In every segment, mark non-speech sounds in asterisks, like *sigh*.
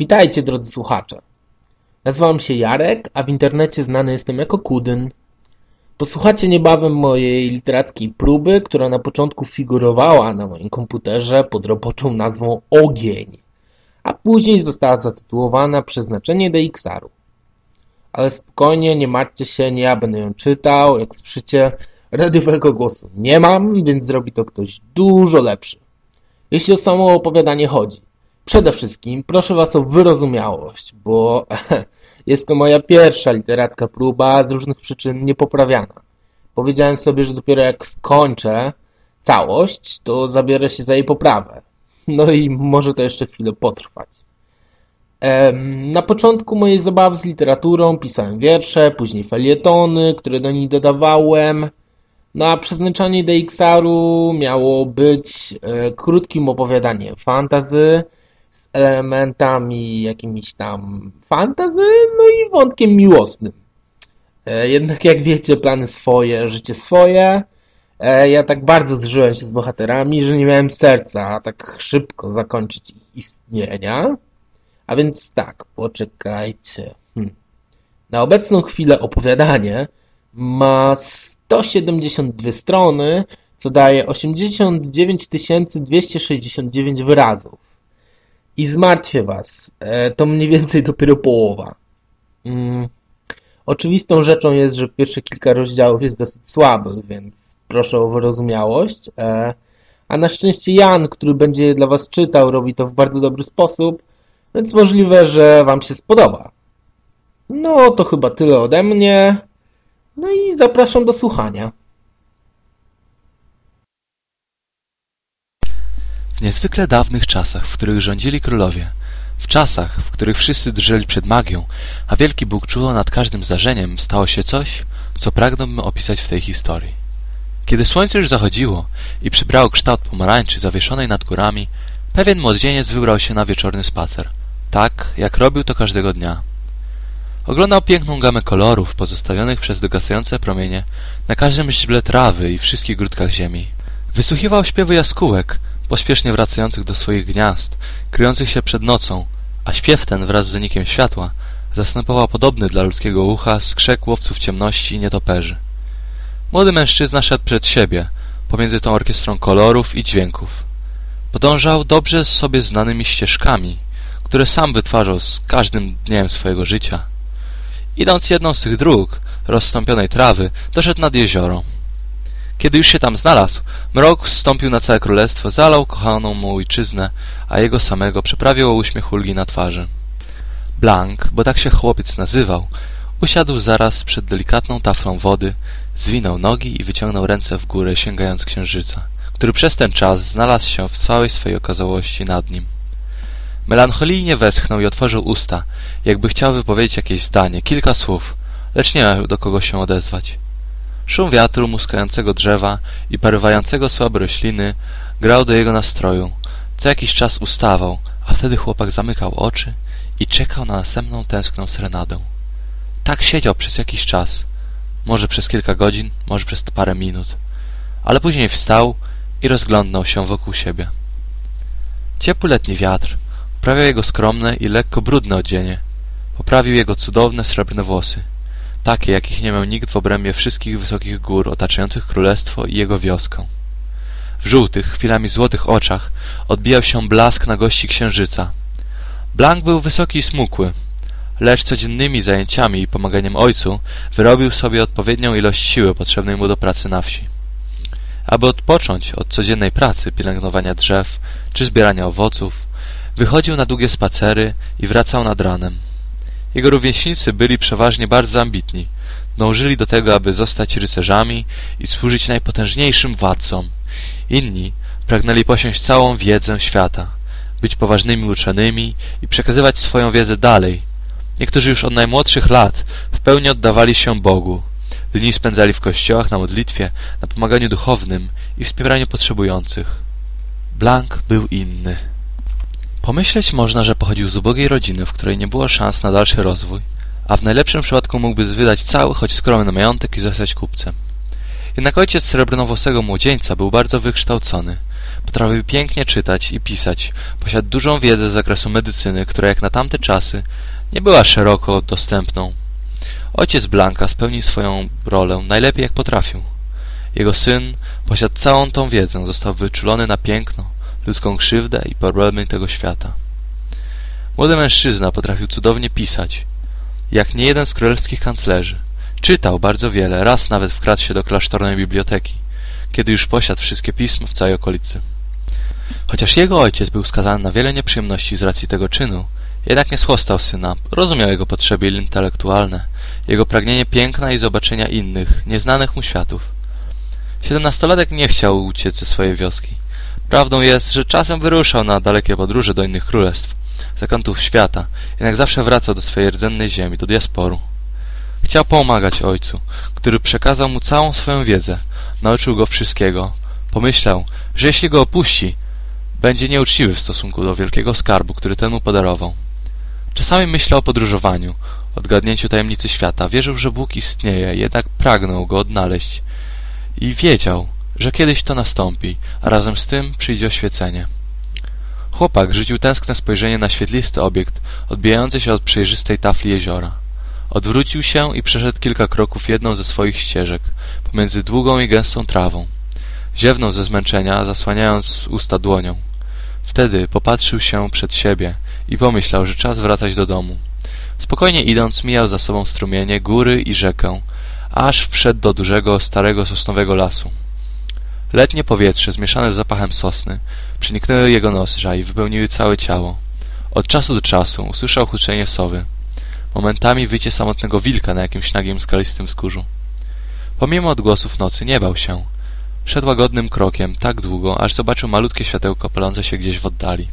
Witajcie drodzy słuchacze. Nazywam się Jarek, a w internecie znany jestem jako Kudyn. Posłuchacie niebawem mojej literackiej próby, która na początku figurowała na moim komputerze pod roboczą nazwą Ogień, a później została zatytułowana Przeznaczenie DXR-u. Ale spokojnie, nie martwcie się, nie ja będę ją czytał, jak słyszycie, radiowego głosu nie mam, więc zrobi to ktoś dużo lepszy. Jeśli o samo opowiadanie chodzi, przede wszystkim proszę Was o wyrozumiałość, bo *laughs* jest to moja pierwsza literacka próba, z różnych przyczyn niepoprawiana. Powiedziałem sobie, że dopiero jak skończę całość, to zabiorę się za jej poprawę. No i może to jeszcze chwilę potrwać. Na początku mojej zabawy z literaturą pisałem wiersze, później felietony, które do nich dodawałem. No a przeznaczenie DXR-u miało być e, krótkim opowiadaniem fantazy elementami jakimiś tam fantazy, no i wątkiem miłosnym. E, jednak jak wiecie, plany swoje, życie swoje. E, ja tak bardzo zżyłem się z bohaterami, że nie miałem serca tak szybko zakończyć ich istnienia. A więc tak, poczekajcie. Hm. Na obecną chwilę opowiadanie ma 172 strony, co daje 89 269 wyrazów. I zmartwię was, e, to mniej więcej dopiero połowa. Hmm. Oczywistą rzeczą jest, że pierwsze kilka rozdziałów jest dosyć słabych, więc proszę o wyrozumiałość. E, a na szczęście Jan, który będzie je dla was czytał, robi to w bardzo dobry sposób, więc możliwe, że wam się spodoba. No, to chyba tyle ode mnie. No i zapraszam do słuchania. W niezwykle dawnych czasach, w których rządzili królowie, w czasach, w których wszyscy drżeli przed magią, a wielki Bóg czuło nad każdym zdarzeniem, stało się coś, co pragnąłbym opisać w tej historii. Kiedy słońce już zachodziło i przybrało kształt pomarańczy zawieszonej nad górami, pewien młodzieniec wybrał się na wieczorny spacer, tak jak robił to każdego dnia. Oglądał piękną gamę kolorów pozostawionych przez dogasające promienie na każdym źle trawy i wszystkich grudkach ziemi. Wysłuchiwał śpiewu jaskółek, pośpiesznie wracających do swoich gniazd, kryjących się przed nocą, a śpiew ten wraz z zanikiem światła zastępował podobny dla ludzkiego ucha skrzek łowców ciemności i nietoperzy. Młody mężczyzna szedł przed siebie, pomiędzy tą orkiestrą kolorów i dźwięków. Podążał dobrze sobie znanymi ścieżkami, które sam wytwarzał z każdym dniem swojego życia. Idąc jedną z tych dróg, rozstąpionej trawy, doszedł nad jezioro. Kiedy już się tam znalazł, mrok zstąpił na całe królestwo, zalał kochaną mu ojczyznę, a jego samego przeprawił o uśmiech ulgi na twarzy. Blank, bo tak się chłopiec nazywał, usiadł zaraz przed delikatną taflą wody, zwinął nogi i wyciągnął ręce w górę, sięgając księżyca, który przez ten czas znalazł się w całej swej okazałości nad nim. Melancholijnie westchnął i otworzył usta, jakby chciał wypowiedzieć jakieś zdanie, kilka słów, lecz nie miał do kogo się odezwać. Szum wiatru, muskającego drzewa i parywającego słabe rośliny grał do jego nastroju. Co jakiś czas ustawał, a wtedy chłopak zamykał oczy i czekał na następną tęskną serenadę. Tak siedział przez jakiś czas, może przez kilka godzin, może przez parę minut, ale później wstał i rozglądnął się wokół siebie. Ciepły letni wiatr Poprawiał jego skromne i lekko brudne odzienie. Poprawił jego cudowne, srebrne włosy. Takie, jakich nie miał nikt w obrębie wszystkich wysokich gór otaczających królestwo i jego wioskę. W żółtych, chwilami złotych oczach odbijał się blask na gości księżyca. Blank był wysoki i smukły, lecz codziennymi zajęciami i pomaganiem ojcu wyrobił sobie odpowiednią ilość siły potrzebnej mu do pracy na wsi. Aby odpocząć od codziennej pracy, pielęgnowania drzew czy zbierania owoców, Wychodził na długie spacery i wracał nad ranem. Jego rówieśnicy byli przeważnie bardzo ambitni. Dążyli do tego, aby zostać rycerzami i służyć najpotężniejszym władcom. Inni pragnęli posiąść całą wiedzę świata, być poważnymi uczonymi i przekazywać swoją wiedzę dalej. Niektórzy już od najmłodszych lat w pełni oddawali się Bogu. Dni spędzali w kościołach na modlitwie, na pomaganiu duchownym i wspieraniu potrzebujących. Blank był inny. Pomyśleć można, że pochodził z ubogiej rodziny, w której nie było szans na dalszy rozwój, a w najlepszym przypadku mógłby wydać cały, choć skromny majątek i zostać kupcem. Jednak ojciec srebrnowłosego młodzieńca był bardzo wykształcony. Potrafił pięknie czytać i pisać. Posiadł dużą wiedzę z zakresu medycyny, która jak na tamte czasy nie była szeroko dostępną. Ojciec Blanka spełnił swoją rolę najlepiej jak potrafił. Jego syn posiadł całą tą wiedzę, został wyczulony na piękno, ludzką krzywdę i problemy tego świata. Młody mężczyzna potrafił cudownie pisać, jak nie jeden z królewskich kanclerzy. Czytał bardzo wiele, raz nawet wkradł się do klasztornej biblioteki, kiedy już posiadł wszystkie pisma w całej okolicy. Chociaż jego ojciec był skazany na wiele nieprzyjemności z racji tego czynu, jednak nie schłostał syna, rozumiał jego potrzeby intelektualne, jego pragnienie piękna i zobaczenia innych, nieznanych mu światów. Siedemnastolatek nie chciał uciec ze swojej wioski. Prawdą jest, że czasem wyruszał na dalekie podróże do innych królestw, zakątów świata, jednak zawsze wracał do swojej rdzennej ziemi, do diasporu. Chciał pomagać ojcu, który przekazał mu całą swoją wiedzę, nauczył go wszystkiego. Pomyślał, że jeśli go opuści, będzie nieuczciwy w stosunku do wielkiego skarbu, który ten mu podarował. Czasami myślał o podróżowaniu, odgadnięciu tajemnicy świata. Wierzył, że Bóg istnieje, jednak pragnął go odnaleźć. I wiedział, że kiedyś to nastąpi, a razem z tym przyjdzie oświecenie. Chłopak rzucił tęskne spojrzenie na świetlisty obiekt, odbijający się od przejrzystej tafli jeziora. Odwrócił się i przeszedł kilka kroków jedną ze swoich ścieżek, pomiędzy długą i gęstą trawą. Ziewnął ze zmęczenia, zasłaniając usta dłonią. Wtedy popatrzył się przed siebie i pomyślał, że czas wracać do domu. Spokojnie idąc, mijał za sobą strumienie, góry i rzekę, aż wszedł do dużego, starego sosnowego lasu. Letnie powietrze, zmieszane z zapachem sosny, przeniknęły jego nozdrza i wypełniły całe ciało. Od czasu do czasu usłyszał huczenie sowy. Momentami wycie samotnego wilka na jakimś nagim skalistym wzgórzu. Pomimo odgłosów nocy nie bał się. Szedł łagodnym krokiem tak długo, aż zobaczył malutkie światełko palące się gdzieś w oddali.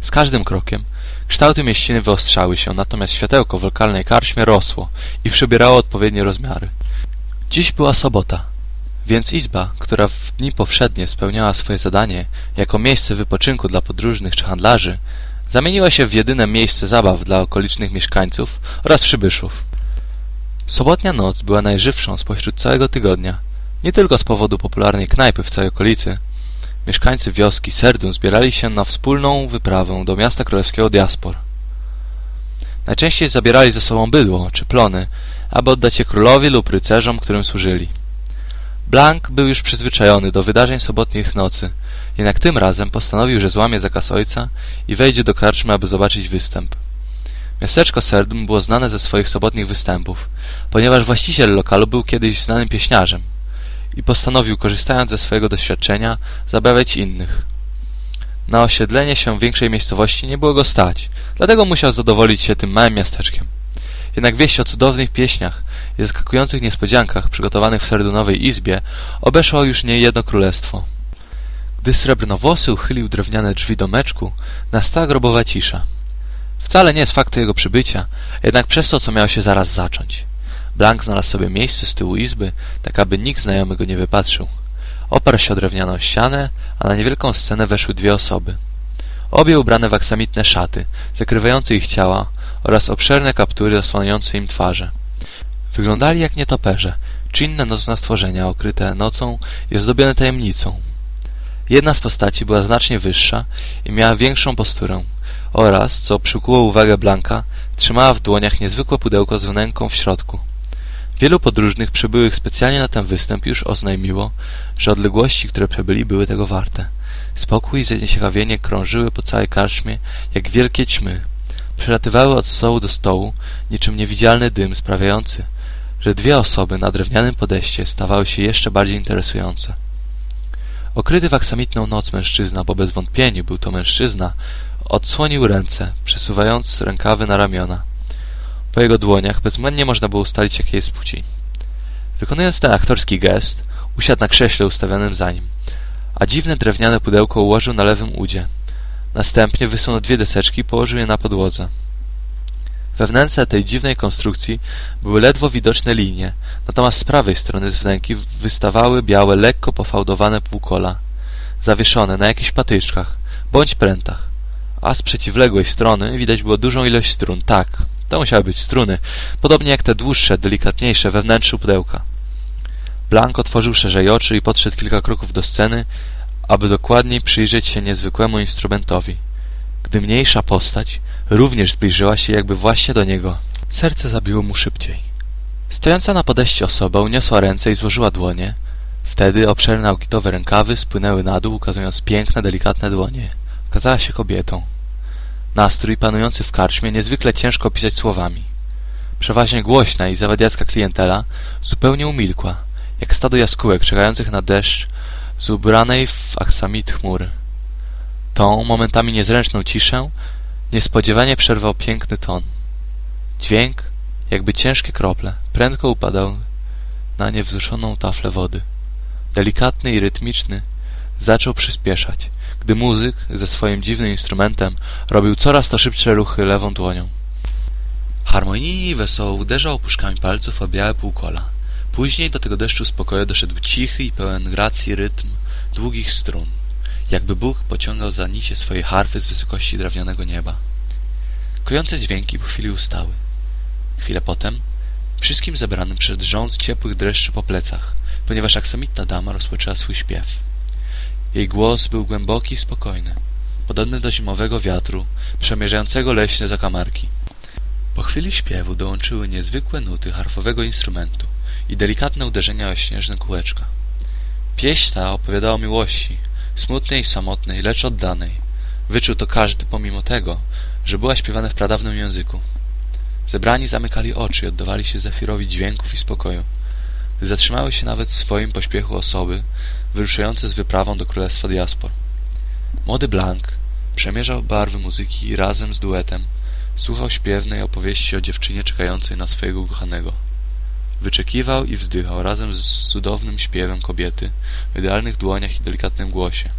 Z każdym krokiem kształty mieściny wyostrzały się, natomiast światełko w lokalnej karczmie rosło i przybierało odpowiednie rozmiary. Dziś była sobota, więc izba, która w dni powszednie spełniała swoje zadanie jako miejsce wypoczynku dla podróżnych czy handlarzy, zamieniła się w jedyne miejsce zabaw dla okolicznych mieszkańców oraz przybyszów. Sobotnia noc była najżywszą spośród całego tygodnia, nie tylko z powodu popularnej knajpy w całej okolicy. Mieszkańcy wioski Serdun zbierali się na wspólną wyprawę do miasta królewskiego Diaspor. Najczęściej zabierali ze sobą bydło czy plony, aby oddać je królowi lub rycerzom, którym służyli. Blank był już przyzwyczajony do wydarzeń sobotnich nocy, jednak tym razem postanowił, że złamie zakaz ojca i wejdzie do karczmy, aby zobaczyć występ. Miasteczko Serdum było znane ze swoich sobotnich występów, ponieważ właściciel lokalu był kiedyś znanym pieśniarzem i postanowił, korzystając ze swojego doświadczenia, zabawiać innych. Na osiedlenie się większej miejscowości nie było go stać, dlatego musiał zadowolić się tym małym miasteczkiem. Jednak wieść o cudownych pieśniach i zaskakujących niespodziankach przygotowanych w Serdunowej izbie obeszło już nie jedno królestwo. Gdy srebrnowłosy uchylił drewniane drzwi domeczku, nastała grobowa cisza. Wcale nie z faktu jego przybycia, jednak przez to, co miało się zaraz zacząć. Blank znalazł sobie miejsce z tyłu izby, tak aby nikt znajomy go nie wypatrzył. Oparł się o drewnianą ścianę, a na niewielką scenę weszły dwie osoby. Obie ubrane w aksamitne szaty, zakrywające ich ciała oraz obszerne kaptury zasłaniające im twarze. Wyglądali jak nietoperze, czy inne nocne stworzenia okryte nocą i ozdobione tajemnicą. Jedna z postaci była znacznie wyższa i miała większą posturę oraz, co przykuło uwagę Blanka, trzymała w dłoniach niezwykłe pudełko z wnęką w środku. Wielu podróżnych przybyłych specjalnie na ten występ już oznajmiło, że odległości, które przebyli, były tego warte. Spokój i zanieciekawienie krążyły po całej karczmie jak wielkie ćmy. Przelatywały od stołu do stołu, niczym niewidzialny dym sprawiający, że dwie osoby na drewnianym podejście stawały się jeszcze bardziej interesujące. Okryty w aksamitną noc mężczyzna, bo bez wątpienia był to mężczyzna, odsłonił ręce, przesuwając rękawy na ramiona. Po jego dłoniach bezwzględnie można było ustalić, jakiej jest płci. Wykonując ten aktorski gest, usiadł na krześle ustawionym za nim, a dziwne drewniane pudełko ułożył na lewym udzie. Następnie wysunął dwie deseczki i położył je na podłodze. We wnęce tej dziwnej konstrukcji były ledwo widoczne linie, natomiast z prawej strony wnęki wystawały białe, lekko pofałdowane półkola, zawieszone na jakichś patyczkach bądź prętach, a z przeciwległej strony widać było dużą ilość strun. Tak, to musiały być struny, podobnie jak te dłuższe, delikatniejsze we wnętrzu pudełka. Blank otworzył szerzej oczy i podszedł kilka kroków do sceny, aby dokładniej przyjrzeć się niezwykłemu instrumentowi. Gdy mniejsza postać również zbliżyła się jakby właśnie do niego, serce zabiło mu szybciej. Stojąca na podejście osoba uniosła ręce i złożyła dłonie. Wtedy obszerne augitowe rękawy spłynęły na dół, ukazując piękne, delikatne dłonie. Okazała się kobietą. Nastrój panujący w karczmie niezwykle ciężko opisać słowami. Przeważnie głośna i zawadiacka klientela zupełnie umilkła, jak stado jaskółek czekających na deszcz z ubranej w aksamit chmury. Tą momentami niezręczną ciszę niespodziewanie przerwał piękny ton. Dźwięk, jakby ciężkie krople, prędko upadał na niewzruszoną taflę wody. Delikatny i rytmiczny zaczął przyspieszać, gdy muzyk ze swoim dziwnym instrumentem robił coraz to szybsze ruchy lewą dłonią. Harmonijnie i wesoło uderzał opuszkami palców o białe półkola. Później do tego deszczu spokoju doszedł cichy i pełen gracji rytm długich strun, jakby Bóg pociągał za nicie swojej harfy z wysokości drewnianego nieba. Kojące dźwięki po chwili ustały. Chwilę potem wszystkim zebranym przed rząd ciepłych dreszczy po plecach, ponieważ aksamitna dama rozpoczęła swój śpiew. Jej głos był głęboki i spokojny, podobny do zimowego wiatru przemierzającego leśne zakamarki. Po chwili śpiewu dołączyły niezwykłe nuty harfowego instrumentu i delikatne uderzenia o śnieżne kółeczka. Pieśń ta opowiadała o miłości, smutnej samotnej, lecz oddanej. Wyczuł to każdy pomimo tego, że była śpiewana w pradawnym języku. Zebrani zamykali oczy i oddawali się Zefirowi dźwięków i spokoju. Zatrzymały się nawet w swoim pośpiechu osoby wyruszające z wyprawą do Królestwa Diaspor. Młody Blank przemierzał barwy muzyki i razem z duetem słuchał śpiewnej opowieści o dziewczynie czekającej na swojego kochanego. Wyczekiwał i wzdychał razem z cudownym śpiewem kobiety w idealnych dłoniach i delikatnym głosie.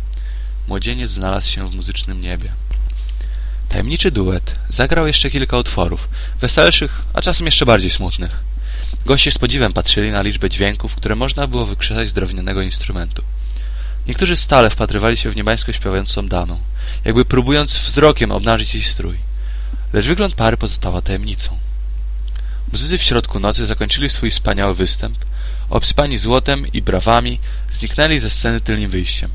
Młodzieniec znalazł się w muzycznym niebie. Tajemniczy duet zagrał jeszcze kilka utworów, weselszych, a czasem jeszcze bardziej smutnych. Goście z podziwem patrzyli na liczbę dźwięków, które można było wykrzesać z drewnianego instrumentu. Niektórzy stale wpatrywali się w niebańsko śpiewającą damę, jakby próbując wzrokiem obnażyć jej strój. Lecz wygląd pary pozostała tajemnicą. Muzycy w środku nocy zakończyli swój wspaniały występ, obsypani złotem i brawami zniknęli ze sceny tylnym wyjściem.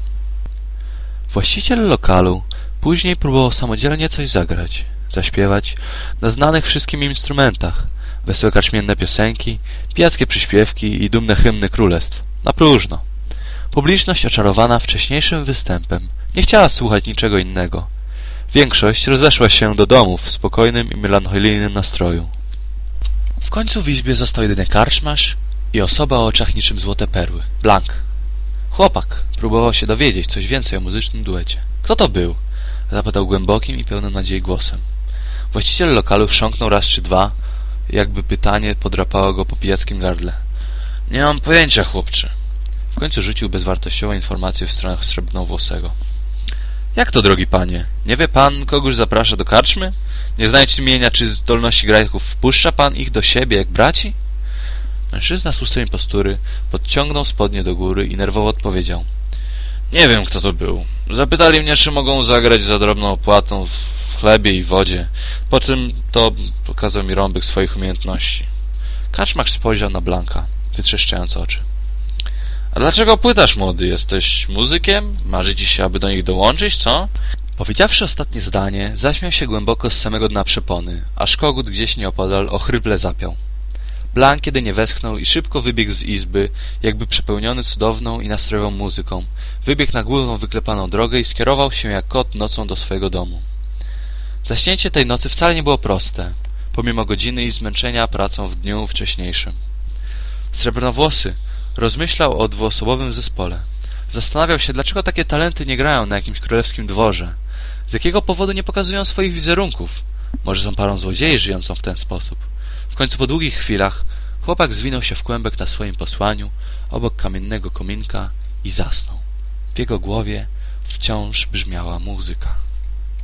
Właściciel lokalu później próbował samodzielnie coś zagrać, zaśpiewać na znanych wszystkim instrumentach, wesołe karczmienne piosenki, pijackie przyśpiewki i dumne hymny królestw. Na próżno. Publiczność oczarowana wcześniejszym występem nie chciała słuchać niczego innego. Większość rozeszła się do domów w spokojnym i melancholijnym nastroju. W końcu w izbie został jedyny karczmarz i osoba o oczach niczym złote perły. Blank. Chłopak próbował się dowiedzieć coś więcej o muzycznym duecie. Kto to był? Zapytał głębokim i pełnym nadziei głosem. Właściciel lokalu chrząknął raz czy dwa, jakby pytanie podrapało go po pijackim gardle. Nie mam pojęcia, chłopcze. W końcu rzucił bezwartościową informację w stronę srebrnowłosego. Jak to, drogi panie? Nie wie pan, kogoś zaprasza do karczmy? Nie znając imienia czy zdolności grajków, wpuszcza pan ich do siebie jak braci? Mężczyzna z ustnej postury podciągnął spodnie do góry i nerwowo odpowiedział. Nie wiem, kto to był. Zapytali mnie, czy mogą zagrać za drobną opłatą w chlebie i wodzie. Po tym to pokazał mi rąbek swoich umiejętności. Kaczmach spojrzał na Blanka, wytrzeszczając oczy. A dlaczego pytasz, młody? Jesteś muzykiem? Marzy ci się, aby do nich dołączyć, co? Powiedziawszy ostatnie zdanie, zaśmiał się głęboko z samego dna przepony, aż kogut gdzieś nieopodal ochryple zapiał. Blank jedynie westchnął i szybko wybiegł z izby, jakby przepełniony cudowną i nastrojową muzyką. Wybiegł na główną wyklepaną drogę i skierował się jak kot nocą do swojego domu. Zaśnięcie tej nocy wcale nie było proste, pomimo godziny i zmęczenia pracą w dniu wcześniejszym. Srebrnowłosy rozmyślał o dwuosobowym zespole. Zastanawiał się, dlaczego takie talenty nie grają na jakimś królewskim dworze. Z jakiego powodu nie pokazują swoich wizerunków? Może są parą złodziei żyjącą w ten sposób. W końcu po długich chwilach chłopak zwinął się w kłębek na swoim posłaniu obok kamiennego kominka i zasnął. W jego głowie wciąż brzmiała muzyka.